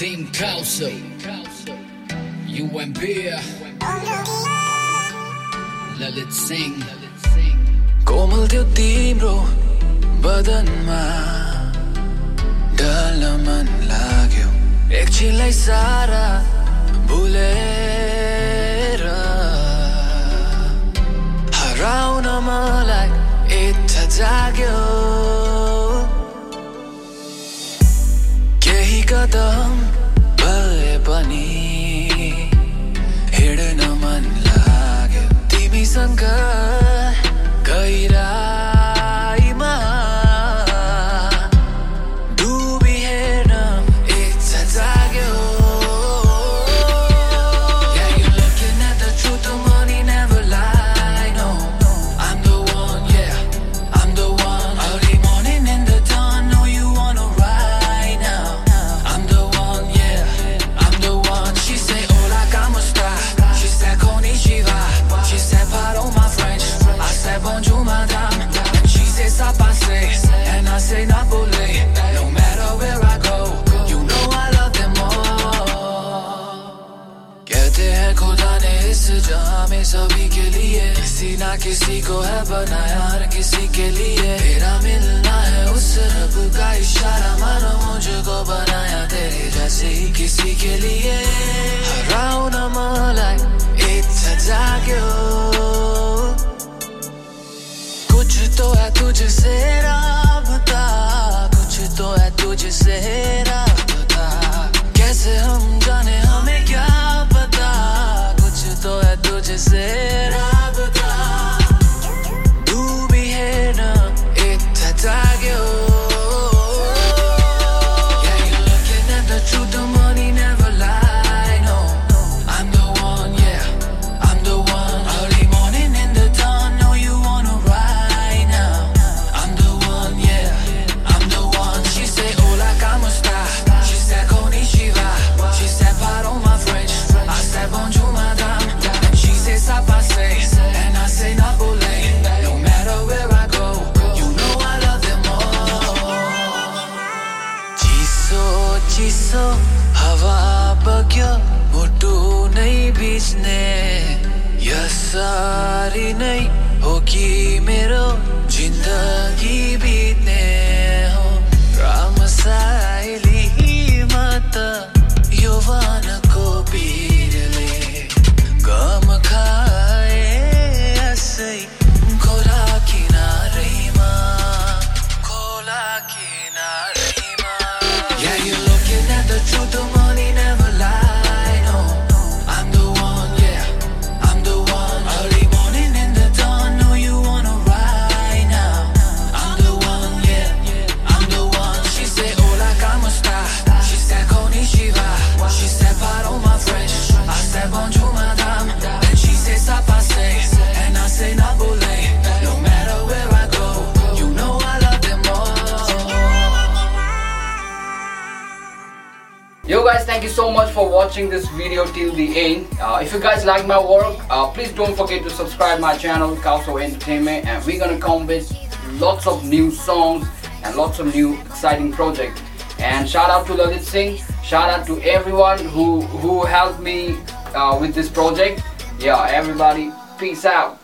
Team Council UMP Lalit Singh कोमल थियो तिम्रो बदनमा ढल्न मन लाग्यो। एकछिनलाई सारा भुलेर हराउन मलाई इच्छा जाग्यो। केही कदम सभी के लिए। किसी ना किसी को है बनाया, हर किसी के लिए। तेरा मिलना है उस रब का इशारा। मानो मुझको बनाया तेरे जैसे ही किसी के लिए। मलाई इच्छा जाग्यो कुछ तो है तुझसे राबता, कुछ तो है तुझसे राबता। कैसे हम जाने, हमें क्या dizer. चिसो हवा बग्यो मुटु नहीं बीचने? यसरी नहीं हो कि मेरो ज़िंदगी बीतने हो। रामसाइलीमा Yo guys, thank you so much for watching this video till the end. Uh, if you guys like my work, uh, please don't forget to subscribe my channel, Kauso Entertainment, and we're gonna come with lots of new songs and lots of new exciting projects. And shout out to Lalit Singh, shout out to everyone who who helped me uh, with this project. Yeah, everybody, peace out.